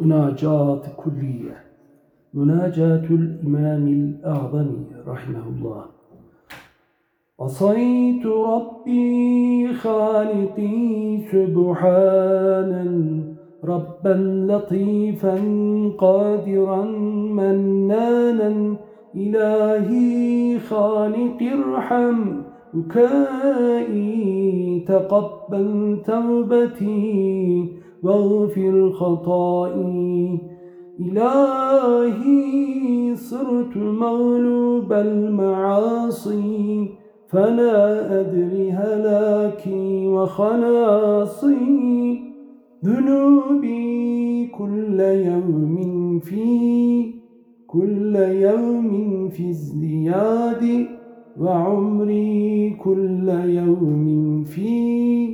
مناجاة كلية. مناجاة الإمام الأعظم رحمه الله. عصيت ربي خالقي سبحانا ربا لطيفا قادرا منانا. إلهي خالق ارحم بكائي تقبل توبتي. واغفر خطائي. إلهي صرت مغلوب المعاصي فلا أدري هلاكي وخلاصي. ذنوبي كل يوم في كل يوم في ازدياد وعمري كل يوم في.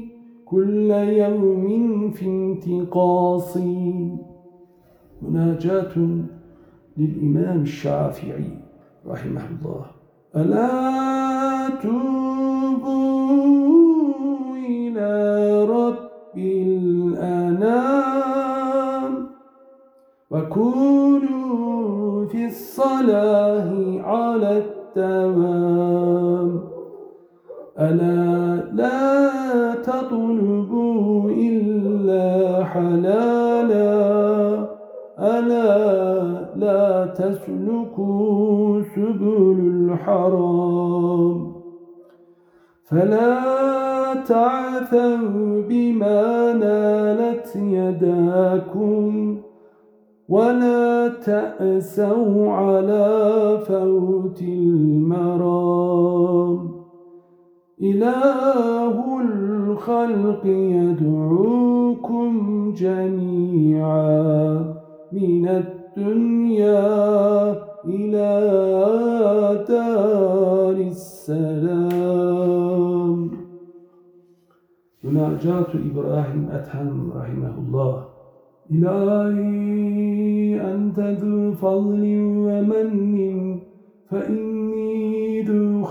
كل يوم في انتقاصي مناجاة للإمام الشافعي رحمه الله. ألا توبوا إلى رب الأنام وكونوا في الصلاة على التمام ألا لا تطلبوا إلا حلالا. ألا لا تسلكوا سبل الحرام. فلا تعثوا بما نالت يداكم ولا تأسوا على فوت المرام. إله الخلق يدعوكم جميعا من الدنيا إلى دار السلام. مناجاة إبراهيم أتهم رحمه الله. إلهي أنت ذو فضل ومن فإني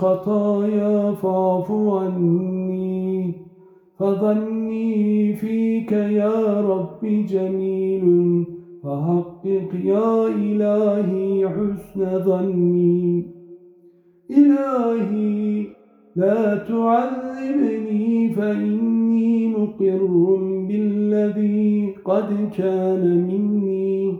ذو خطايا فاعف عني فظني فيك يا رب جميل فحقق يا إلهي حسن ظني. إلهي لا تعذبني فإني مقر بالذي قد كان مني.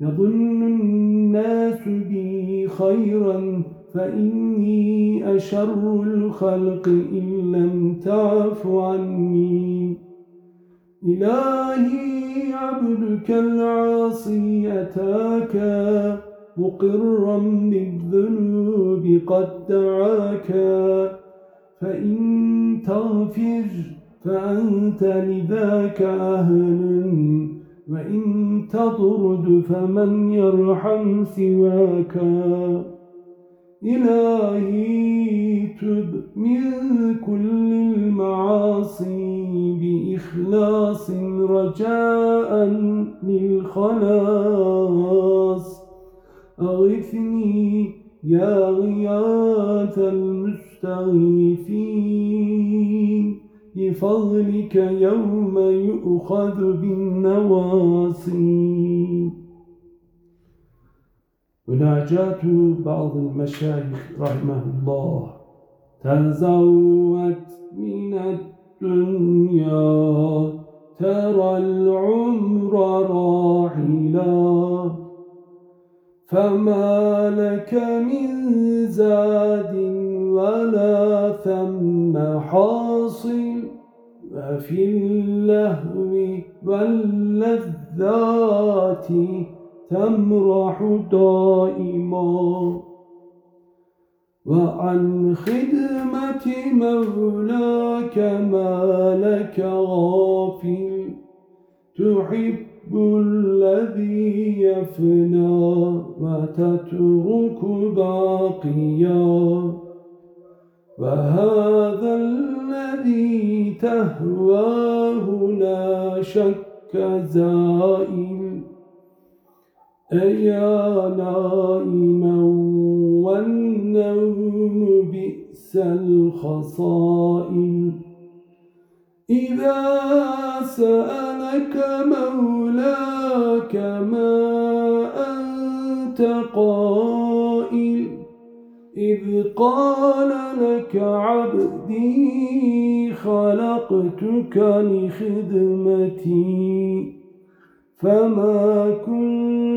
يظن الناس بي خيرا فإني أشر الخلق إن لم تعف عني. إلهي عبدك العاصي أتاك مقرا بالذنوب قد دعاك. فإن تغفر فأنت لذاك أهل وإن تطرد فمن يرحم سواك. إلهي تب من كل المعاصي بإخلاص رجاء للخلاص. أغثني يا غياث المستغيثين بفضلك يوم يؤخذ بالنواصي. مناجاة بعض المشايخ رحمه الله تزود من الدنيا. ترى العمر راحلا فما لك من زاد ولا ثم حاصل. وفي اللهو واللذات. تمرح دائما وعن خدمة مولاك ما لك غافل تحب الذي يفنى وتترك باقيا وهذا الذي تهواه لا شك زائل أيا نائما والنوم بئس الخصائل إذا سألك مولاك ما أنت قائل إذ قال لك عبدي خلقتك لخدمتي فما كنت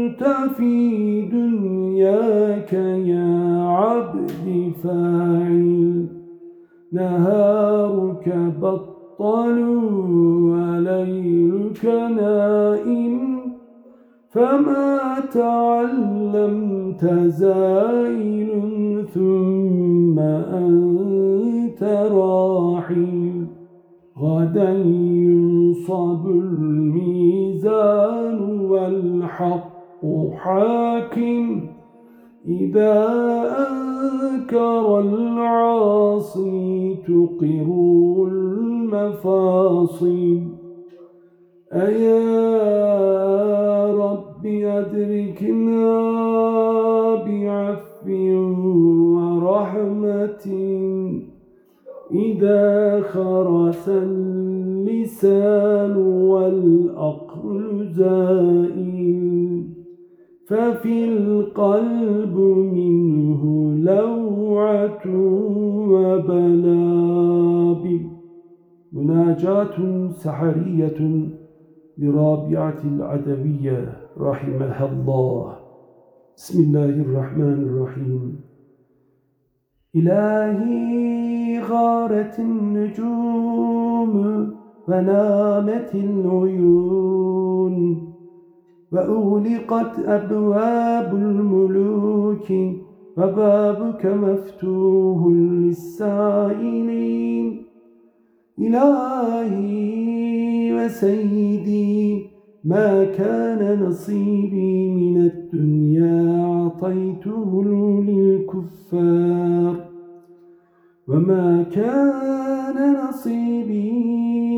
في دنياك يا عبد فاعل. نهارك بطل وليلك نائم. فما تعلمت زائل ثم أنت راحل. غدا ينصب الميزان والحق. حاكم إذا أنكر العاصي تقر المفاصل. أيا رب أدركنا بعفو ورحمة إذا خرس اللسان والأقل زائل. ففي القلب منه لوعة وبلاب مناجاة سحرية لرابعة العدوية رحمها الله. بسم الله الرحمن الرحيم. إلهي غارت النجوم ونامت العيون. وأغلقت أبواب الملوك وبابك مفتوح للسائلين. إلهي وسيدي ما كان نصيبي من الدنيا أعطيته للكفار. وما كان نصيبي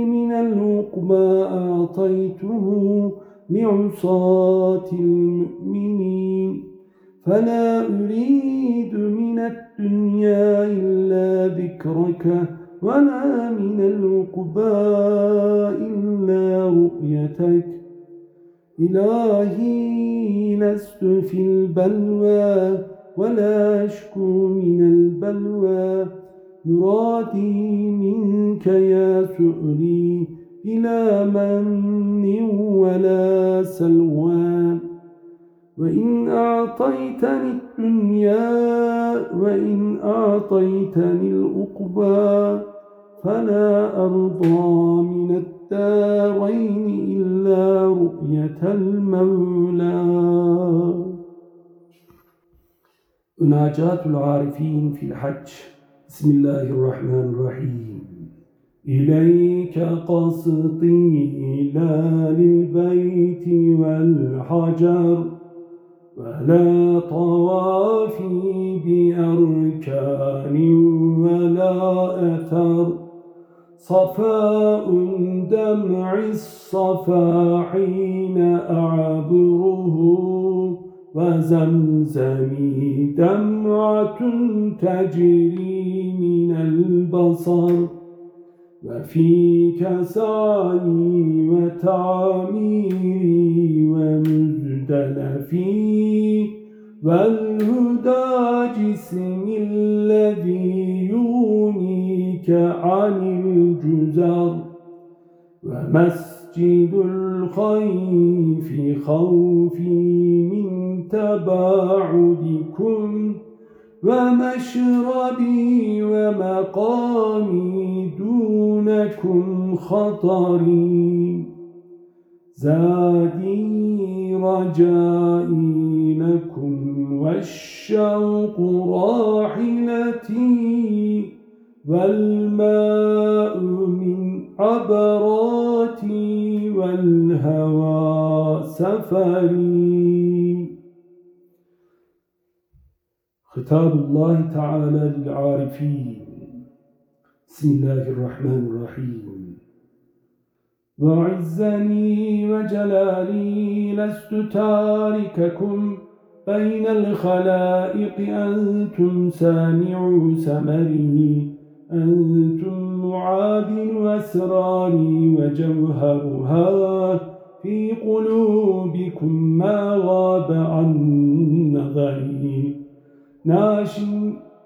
من العقبى أعطيته لعصاة المؤمنين فلا أريد من الدنيا إلا ذكرك ولا من العقبى إلا رؤيتك إلهي لست في البلوى ولا أشكو من البلوى مرادي منك يا سؤلي إلى من ولا سلوى وإن أعطيتني الدنيا وإن أعطيتني الأقبى فلا أرضى من الدارين إلا رؤية المولى. مناجات العارفين في الحج. بسم الله الرحمن الرحيم. إليك قصدي لا للبيت والحجر ولا طوافي بأركان ولا أثر. صفاء دمع الصفا حين أعبره وزمزمي دمعة تجري من البصر. وفيك سعي وتعميري ومجدلفي والهدى جسمي الذي يونيك عن الجزر ومسجد الخيف خوفي من تباعدكم ومشربي ومقامي دونكم خطري. زادي رجائي لكم والشوق راحلتي والماء من عبراتي والهوى سفري. خطاب الله تعالى للعارفين. بسم الله الرحمن الرحيم. وعزني وجلالي لست تارككم بين الخلائق. أنتم سامعوا سمري أنتم يعادل أسراري وجوهرها في قلوبكم ما غاب عن نظري. ناش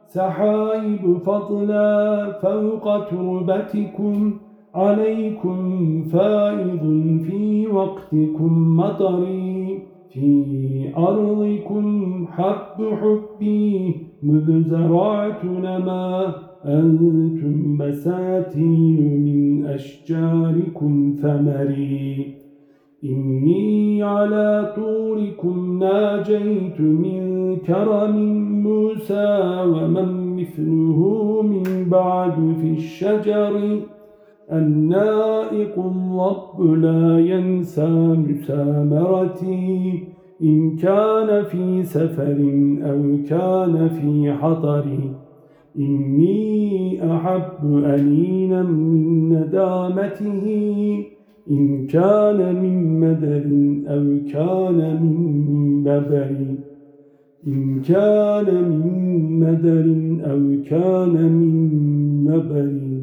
سحائب فضلا فوق تربتكم عليكم فائض في وقتكم مطري. في أرضكم حب حبي مذ زرعت نما. أنتم بساتين من أشجاركم ثمري. إني على طوركم ناجيت من كرم موسى ومن مثله من بعد في الشجر. النائق الرب لا ينسى مسامرتي. إن كان في سفر أو كان في حطر إني أحب أنينا من ندامته. إن كان من مدر أو كان من ببر. إن كان من مدر أو كان من مبر